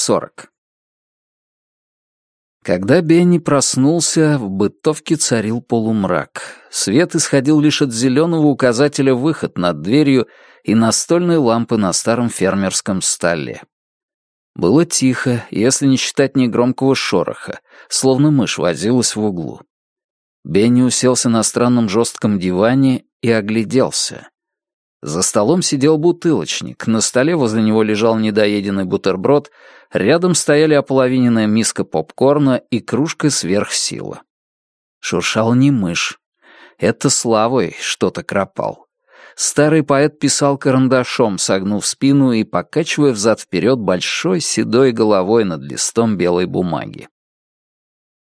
40. Когда Бенни проснулся, в бытовке царил полумрак. Свет исходил лишь от зеленого указателя «Выход» над дверью и настольной лампы на старом фермерском столе. Было тихо, если не считать негромкого шороха, словно мышь возилась в углу. Бенни уселся на странном жестком диване и огляделся. За столом сидел бутылочник, на столе возле него лежал недоеденный бутерброд, рядом стояли ополовиненная миска попкорна и кружка сверхсила. Шуршал не мышь. Это Славой что-то кропал. Старый поэт писал карандашом, согнув спину и покачивая взад-вперед большой седой головой над листом белой бумаги.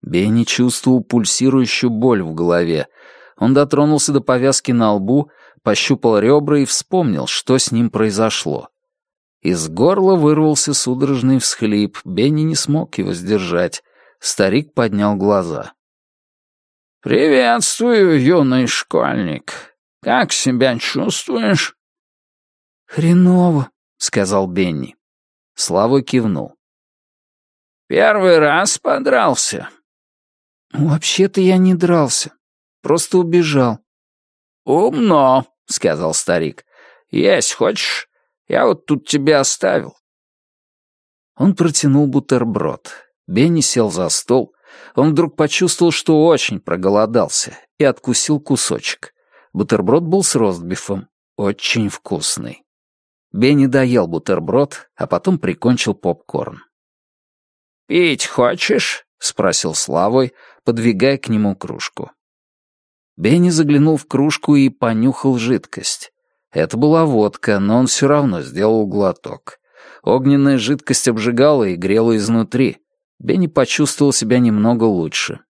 Бенни чувствовал пульсирующую боль в голове. Он дотронулся до повязки на лбу, пощупал ребра и вспомнил, что с ним произошло. Из горла вырвался судорожный всхлип, Бенни не смог его сдержать. Старик поднял глаза. «Приветствую, юный школьник. Как себя чувствуешь?» «Хреново», — сказал Бенни. Слава кивнул. «Первый раз подрался?» «Вообще-то я не дрался. Просто убежал». «Умно», — сказал старик. «Есть хочешь? Я вот тут тебя оставил». Он протянул бутерброд. Бенни сел за стол. Он вдруг почувствовал, что очень проголодался, и откусил кусочек. Бутерброд был с ростбифом. Очень вкусный. Бенни доел бутерброд, а потом прикончил попкорн. «Пить хочешь?» — спросил Славой, подвигая к нему кружку. Бенни заглянул в кружку и понюхал жидкость. Это была водка, но он все равно сделал глоток. Огненная жидкость обжигала и грела изнутри. Бенни почувствовал себя немного лучше.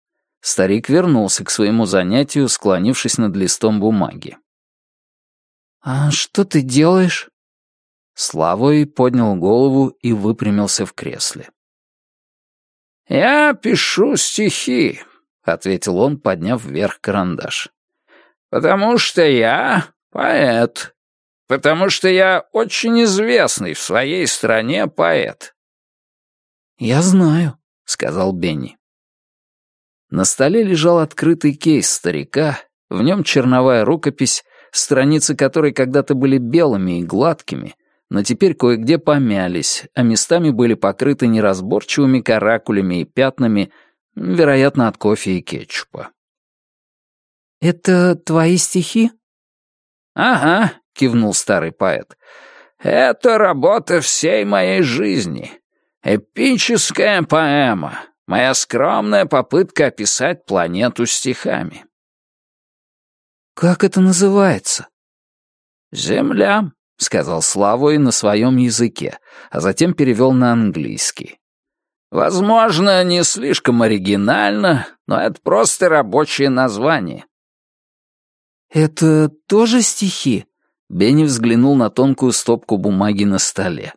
Старик вернулся к своему занятию, склонившись над листом бумаги. «А что ты делаешь?» Славой поднял голову и выпрямился в кресле. «Я пишу стихи», — ответил он, подняв вверх карандаш. «Потому что я поэт. Потому что я очень известный в своей стране поэт». «Я знаю», — сказал Бенни. На столе лежал открытый кейс старика, в нем черновая рукопись, страницы которой когда-то были белыми и гладкими, но теперь кое-где помялись, а местами были покрыты неразборчивыми каракулями и пятнами, вероятно, от кофе и кетчупа. «Это твои стихи?» «Ага», — кивнул старый поэт. «Это работа всей моей жизни. Эпическая поэма. Моя скромная попытка описать планету стихами». «Как это называется?» «Земля», — сказал Славой на своем языке, а затем перевел на английский. Возможно, не слишком оригинально, но это просто рабочее название. «Это тоже стихи?» Бенни взглянул на тонкую стопку бумаги на столе.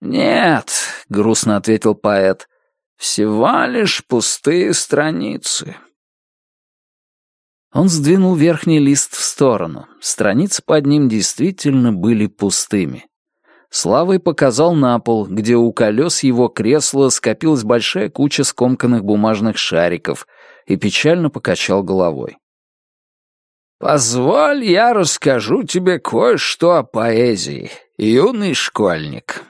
«Нет», — грустно ответил поэт, — «всего лишь пустые страницы». Он сдвинул верхний лист в сторону. Страницы под ним действительно были пустыми. Славой показал на пол, где у колес его кресла скопилась большая куча скомканных бумажных шариков, и печально покачал головой. «Позволь, я расскажу тебе кое-что о поэзии, юный школьник.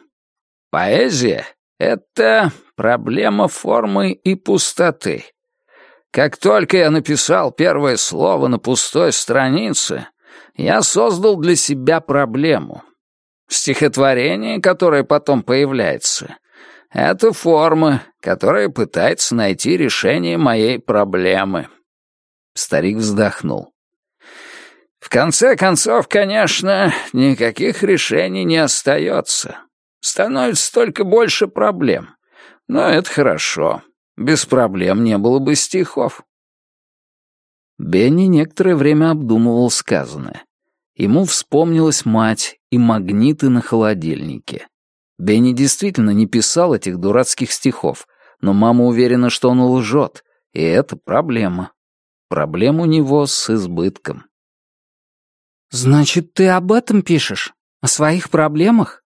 Поэзия — это проблема формы и пустоты. Как только я написал первое слово на пустой странице, я создал для себя проблему — Стихотворение, которое потом появляется, — это форма, которая пытается найти решение моей проблемы. Старик вздохнул. В конце концов, конечно, никаких решений не остается. Становится только больше проблем. Но это хорошо. Без проблем не было бы стихов. Бенни некоторое время обдумывал сказанное. Ему вспомнилась мать и магниты на холодильнике. Бенни действительно не писал этих дурацких стихов, но мама уверена, что он лжет, и это проблема. Проблема у него с избытком. «Значит, ты об этом пишешь? О своих проблемах?»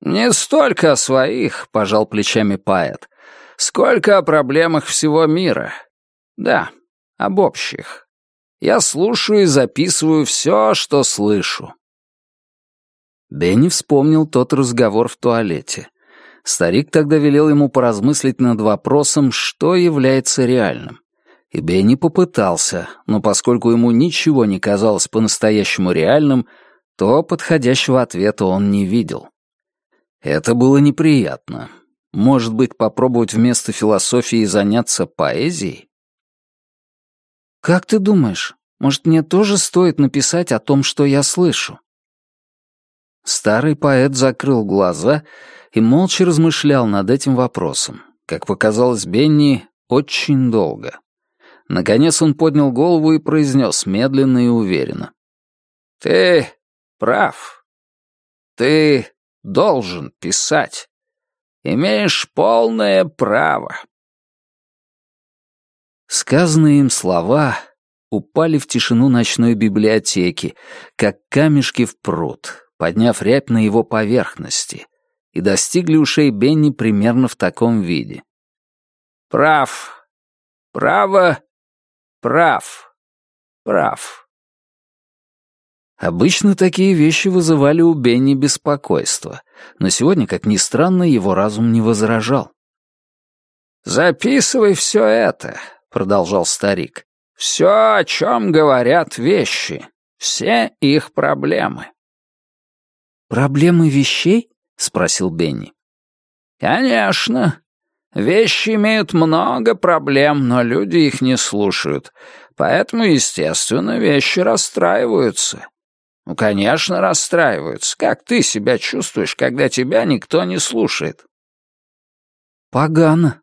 «Не столько о своих», — пожал плечами поэт, «сколько о проблемах всего мира. Да, об общих. Я слушаю и записываю все, что слышу». Бенни вспомнил тот разговор в туалете. Старик тогда велел ему поразмыслить над вопросом, что является реальным. И Бенни попытался, но поскольку ему ничего не казалось по-настоящему реальным, то подходящего ответа он не видел. Это было неприятно. Может быть, попробовать вместо философии заняться поэзией? «Как ты думаешь, может, мне тоже стоит написать о том, что я слышу?» Старый поэт закрыл глаза и молча размышлял над этим вопросом. Как показалось Бенни, очень долго. Наконец он поднял голову и произнес медленно и уверенно. «Ты прав. Ты должен писать. Имеешь полное право. Сказанные им слова упали в тишину ночной библиотеки, как камешки в пруд, подняв рябь на его поверхности, и достигли ушей Бенни примерно в таком виде. «Прав. Право. Прав. Прав». Обычно такие вещи вызывали у Бенни беспокойство, но сегодня, как ни странно, его разум не возражал. «Записывай все это», — продолжал старик. «Все, о чем говорят вещи, все их проблемы». «Проблемы вещей?» — спросил Бенни. «Конечно. Вещи имеют много проблем, но люди их не слушают. Поэтому, естественно, вещи расстраиваются. Ну, конечно, расстраиваются. Как ты себя чувствуешь, когда тебя никто не слушает? Погано.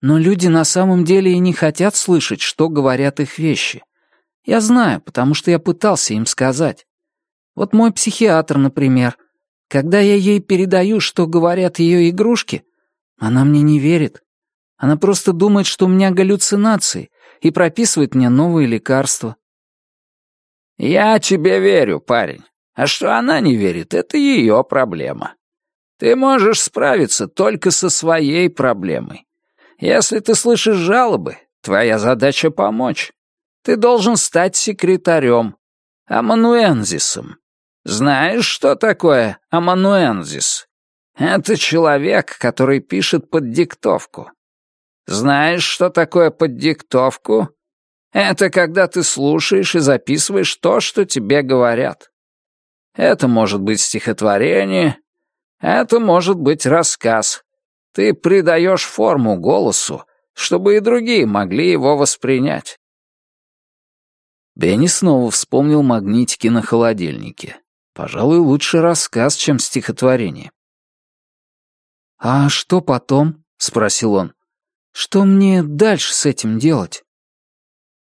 Но люди на самом деле и не хотят слышать, что говорят их вещи. Я знаю, потому что я пытался им сказать. Вот мой психиатр, например. Когда я ей передаю, что говорят ее игрушки, она мне не верит. Она просто думает, что у меня галлюцинации, и прописывает мне новые лекарства. «Я тебе верю, парень. А что она не верит, это ее проблема. Ты можешь справиться только со своей проблемой. Если ты слышишь жалобы, твоя задача — помочь. Ты должен стать секретарем, амануэнзисом. Знаешь, что такое амануэнзис? Это человек, который пишет под диктовку. Знаешь, что такое под диктовку? Это когда ты слушаешь и записываешь то, что тебе говорят. Это может быть стихотворение, это может быть рассказ. Ты придаешь форму голосу, чтобы и другие могли его воспринять. Бенни снова вспомнил магнитики на холодильнике. Пожалуй, лучше рассказ, чем стихотворение. «А что потом?» — спросил он. «Что мне дальше с этим делать?»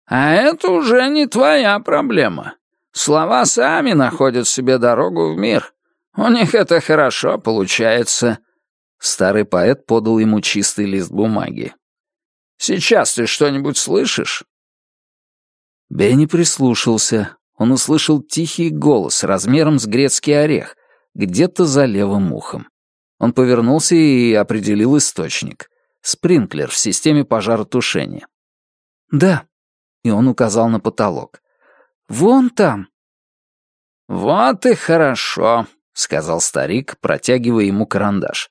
А это уже не твоя проблема. Слова сами находят себе дорогу в мир. У них это хорошо получается». Старый поэт подал ему чистый лист бумаги. «Сейчас ты что-нибудь слышишь?» Бенни прислушался. Он услышал тихий голос размером с грецкий орех, где-то за левым ухом. Он повернулся и определил источник. Спринклер в системе пожаротушения. «Да», и он указал на потолок. «Вон там». «Вот и хорошо», — сказал старик, протягивая ему карандаш.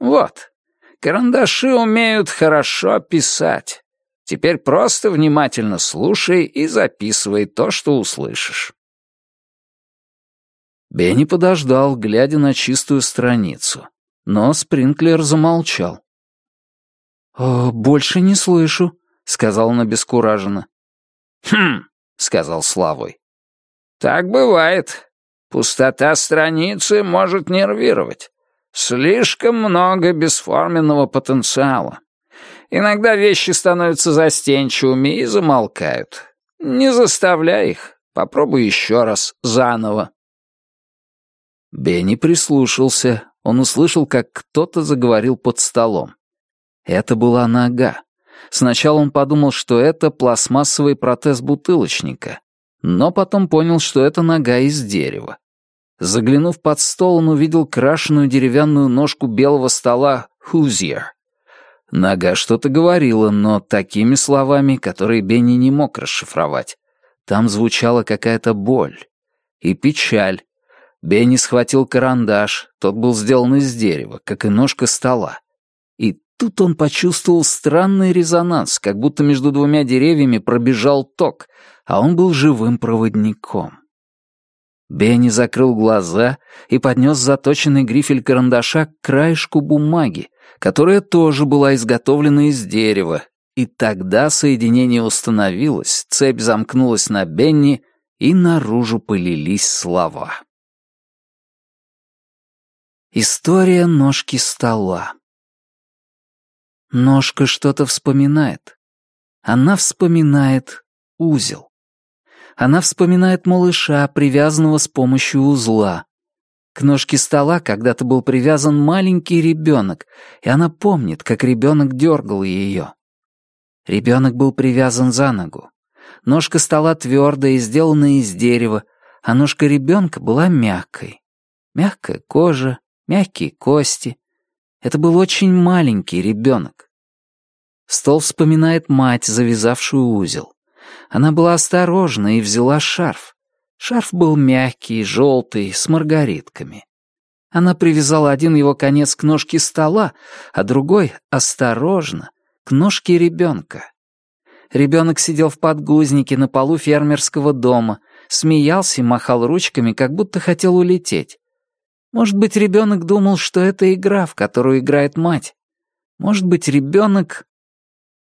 «Вот, карандаши умеют хорошо писать. Теперь просто внимательно слушай и записывай то, что услышишь». Бенни подождал, глядя на чистую страницу. Но Спринклер замолчал. «О, «Больше не слышу», — сказал он обескураженно. «Хм», — сказал Славой. «Так бывает. Пустота страницы может нервировать. Слишком много бесформенного потенциала. Иногда вещи становятся застенчивыми и замолкают. Не заставляй их. Попробуй еще раз, заново». Бенни прислушался. Он услышал, как кто-то заговорил под столом. Это была нога. Сначала он подумал, что это пластмассовый протез бутылочника, но потом понял, что это нога из дерева. Заглянув под стол, он увидел крашеную деревянную ножку белого стола «Hoosier». Нога что-то говорила, но такими словами, которые Бенни не мог расшифровать. Там звучала какая-то боль и печаль. Бенни схватил карандаш, тот был сделан из дерева, как и ножка стола. И тут он почувствовал странный резонанс, как будто между двумя деревьями пробежал ток, а он был живым проводником. Бенни закрыл глаза и поднес заточенный грифель карандаша к краешку бумаги, которая тоже была изготовлена из дерева, и тогда соединение установилось, цепь замкнулась на Бенни, и наружу полились слова. История ножки стола. Ножка что-то вспоминает. Она вспоминает узел. Она вспоминает малыша, привязанного с помощью узла. К ножке стола когда-то был привязан маленький ребенок, и она помнит, как ребенок дергал ее. Ребенок был привязан за ногу. Ножка стола твердая и сделанная из дерева, а ножка ребенка была мягкой. Мягкая кожа, мягкие кости. Это был очень маленький ребенок. Стол вспоминает мать, завязавшую узел. Она была осторожна и взяла шарф. Шарф был мягкий, желтый, с маргаритками. Она привязала один его конец к ножке стола, а другой, осторожно, к ножке ребенка. Ребенок сидел в подгузнике на полу фермерского дома, смеялся и махал ручками, как будто хотел улететь. Может быть, ребенок думал, что это игра, в которую играет мать. Может быть, ребенок...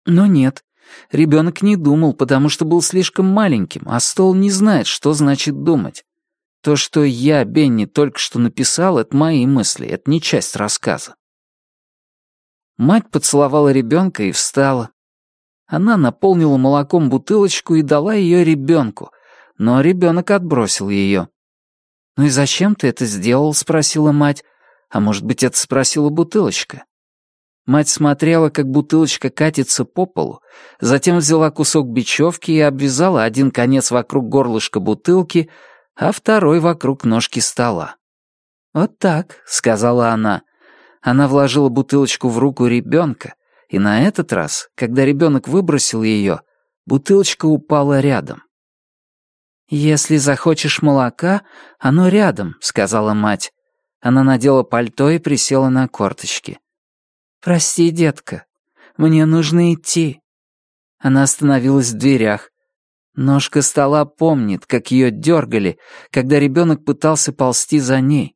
Но нет, ребенок не думал, потому что был слишком маленьким, а стол не знает, что значит думать. То, что я, Бенни, только что написал, это мои мысли, это не часть рассказа. Мать поцеловала ребенка и встала. Она наполнила молоком бутылочку и дала ее ребенку, но ребенок отбросил ее. «Ну и зачем ты это сделал?» — спросила мать. «А может быть, это спросила бутылочка?» Мать смотрела, как бутылочка катится по полу, затем взяла кусок бечевки и обвязала один конец вокруг горлышка бутылки, а второй вокруг ножки стола. «Вот так», — сказала она. Она вложила бутылочку в руку ребенка, и на этот раз, когда ребенок выбросил ее, бутылочка упала рядом. «Если захочешь молока, оно рядом», — сказала мать. Она надела пальто и присела на корточки. «Прости, детка, мне нужно идти». Она остановилась в дверях. Ножка стола помнит, как ее дергали, когда ребенок пытался ползти за ней.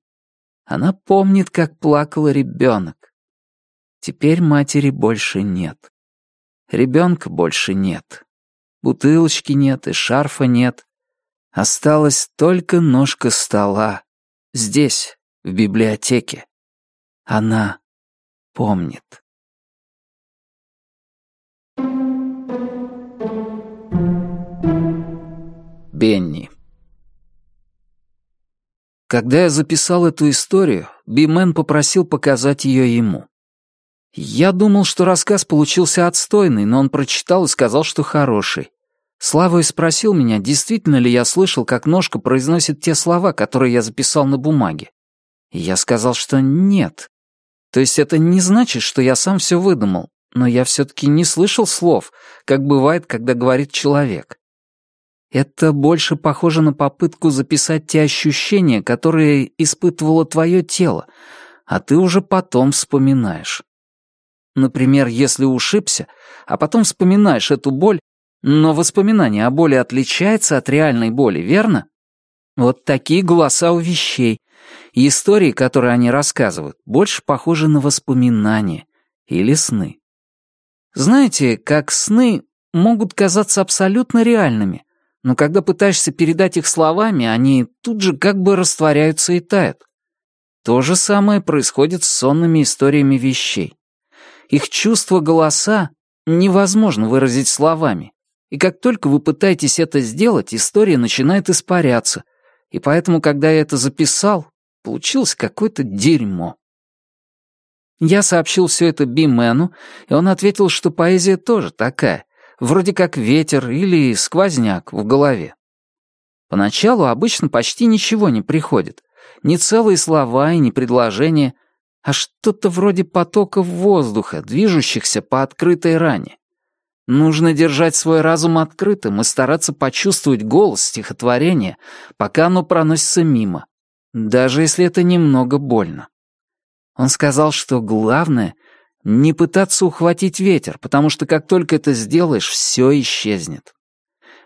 Она помнит, как плакал ребенок. Теперь матери больше нет. Ребенка больше нет. Бутылочки нет и шарфа нет. Осталась только ножка стола. Здесь, в библиотеке. Она помнит. Бенни. Когда я записал эту историю, Бимен попросил показать ее ему. Я думал, что рассказ получился отстойный, но он прочитал и сказал, что хороший. Слава спросил меня, действительно ли я слышал, как ножка произносит те слова, которые я записал на бумаге. И я сказал, что нет. То есть это не значит, что я сам все выдумал, но я все-таки не слышал слов, как бывает, когда говорит человек. Это больше похоже на попытку записать те ощущения, которые испытывало твое тело, а ты уже потом вспоминаешь. Например, если ушибся, а потом вспоминаешь эту боль, но воспоминание о боли отличается от реальной боли, верно? Вот такие голоса у вещей. И истории, которые они рассказывают, больше похожи на воспоминания или сны. Знаете, как сны могут казаться абсолютно реальными, но когда пытаешься передать их словами, они тут же как бы растворяются и тают. То же самое происходит с сонными историями вещей. Их чувства голоса невозможно выразить словами, и как только вы пытаетесь это сделать, история начинает испаряться. И поэтому, когда я это записал, получилось какое-то дерьмо. Я сообщил все это Бимену, и он ответил, что поэзия тоже такая, вроде как ветер или сквозняк в голове. Поначалу обычно почти ничего не приходит. Не целые слова и не предложения, а что-то вроде потоков воздуха, движущихся по открытой ране. Нужно держать свой разум открытым и стараться почувствовать голос стихотворения, пока оно проносится мимо, даже если это немного больно. Он сказал, что главное — не пытаться ухватить ветер, потому что как только это сделаешь, все исчезнет.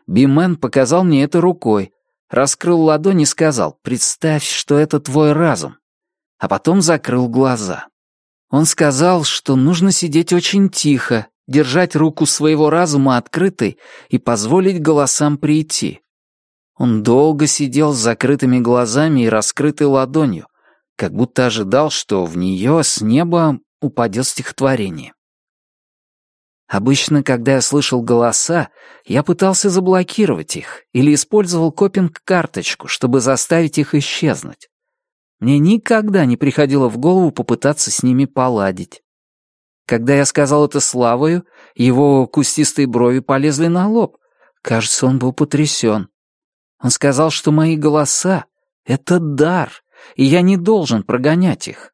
Бимен показал мне это рукой, раскрыл ладонь и сказал «Представь, что это твой разум», а потом закрыл глаза. Он сказал, что нужно сидеть очень тихо, держать руку своего разума открытой и позволить голосам прийти. Он долго сидел с закрытыми глазами и раскрытой ладонью, как будто ожидал, что в нее с неба упадет стихотворение. Обычно, когда я слышал голоса, я пытался заблокировать их или использовал копинг-карточку, чтобы заставить их исчезнуть. Мне никогда не приходило в голову попытаться с ними поладить. Когда я сказал это Славою, его кустистые брови полезли на лоб. Кажется, он был потрясен. Он сказал, что мои голоса — это дар, и я не должен прогонять их.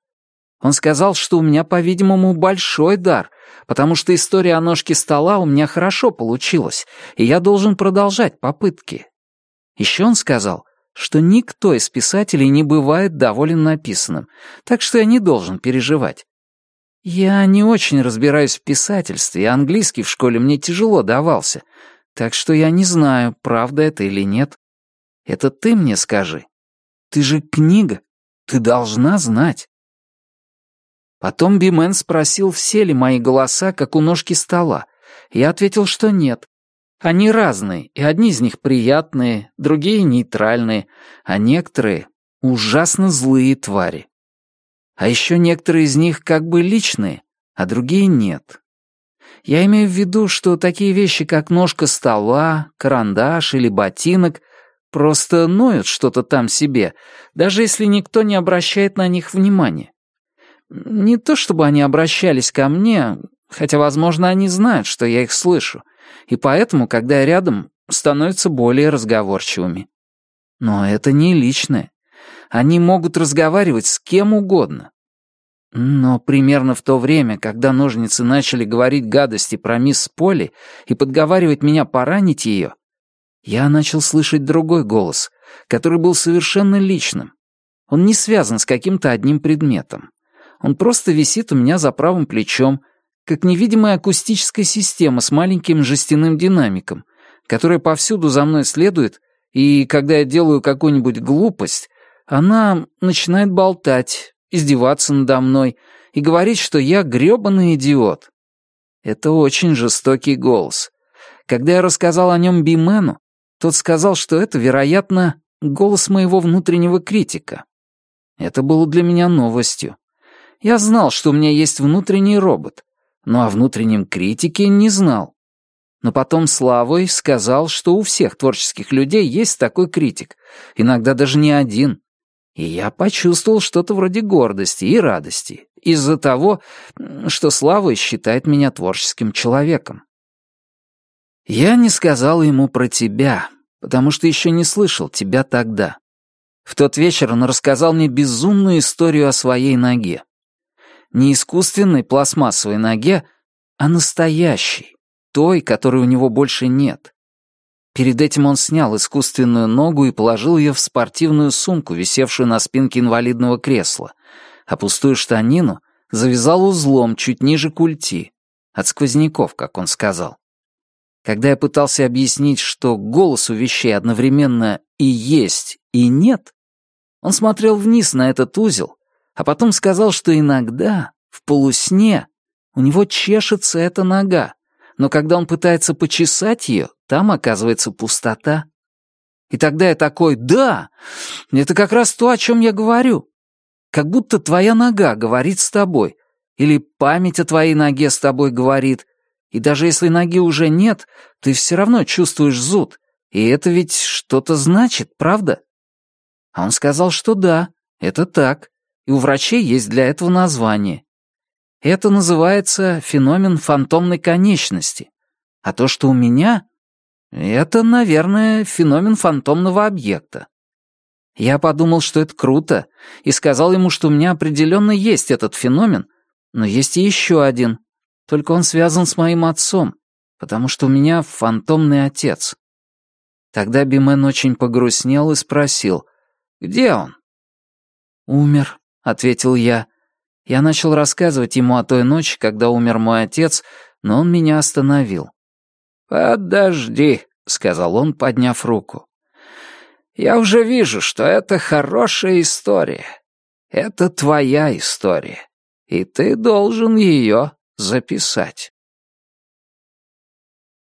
Он сказал, что у меня, по-видимому, большой дар, потому что история о ножке стола у меня хорошо получилась, и я должен продолжать попытки. Еще он сказал, что никто из писателей не бывает доволен написанным, так что я не должен переживать. Я не очень разбираюсь в писательстве, и английский в школе мне тяжело давался, так что я не знаю, правда это или нет. Это ты мне скажи. Ты же книга, ты должна знать. Потом Бимен спросил, все ли мои голоса, как у ножки стола. Я ответил, что нет. Они разные, и одни из них приятные, другие нейтральные, а некоторые — ужасно злые твари. А еще некоторые из них как бы личные, а другие нет. Я имею в виду, что такие вещи, как ножка стола, карандаш или ботинок, просто ноют что-то там себе, даже если никто не обращает на них внимания. Не то чтобы они обращались ко мне, хотя, возможно, они знают, что я их слышу, и поэтому, когда я рядом, становятся более разговорчивыми. Но это не личное. Они могут разговаривать с кем угодно. Но примерно в то время, когда ножницы начали говорить гадости про мисс Поли и подговаривать меня поранить ее, я начал слышать другой голос, который был совершенно личным. Он не связан с каким-то одним предметом. Он просто висит у меня за правым плечом, как невидимая акустическая система с маленьким жестяным динамиком, которая повсюду за мной следует, и когда я делаю какую-нибудь глупость, она начинает болтать, издеваться надо мной и говорить, что я грёбаный идиот. Это очень жестокий голос. Когда я рассказал о нем Бимену, тот сказал, что это, вероятно, голос моего внутреннего критика. Это было для меня новостью. Я знал, что у меня есть внутренний робот, но о внутреннем критике не знал. Но потом Славой сказал, что у всех творческих людей есть такой критик, иногда даже не один. И я почувствовал что-то вроде гордости и радости из-за того, что Славой считает меня творческим человеком. Я не сказал ему про тебя, потому что еще не слышал тебя тогда. В тот вечер он рассказал мне безумную историю о своей ноге не искусственной пластмассовой ноге, а настоящей, той, которой у него больше нет. Перед этим он снял искусственную ногу и положил ее в спортивную сумку, висевшую на спинке инвалидного кресла, а пустую штанину завязал узлом чуть ниже культи, от сквозняков, как он сказал. Когда я пытался объяснить, что голос у вещей одновременно и есть, и нет, он смотрел вниз на этот узел, а потом сказал, что иногда, в полусне, у него чешется эта нога, но когда он пытается почесать ее, там оказывается пустота. И тогда я такой, да, это как раз то, о чем я говорю. Как будто твоя нога говорит с тобой, или память о твоей ноге с тобой говорит, и даже если ноги уже нет, ты все равно чувствуешь зуд, и это ведь что-то значит, правда? А он сказал, что да, это так и у врачей есть для этого название. Это называется феномен фантомной конечности. А то, что у меня, это, наверное, феномен фантомного объекта. Я подумал, что это круто, и сказал ему, что у меня определенно есть этот феномен, но есть и еще один, только он связан с моим отцом, потому что у меня фантомный отец. Тогда Бимен очень погрустнел и спросил, «Где он?» «Умер», — ответил я. Я начал рассказывать ему о той ночи, когда умер мой отец, но он меня остановил. «Подожди», — сказал он, подняв руку. «Я уже вижу, что это хорошая история. Это твоя история, и ты должен ее записать».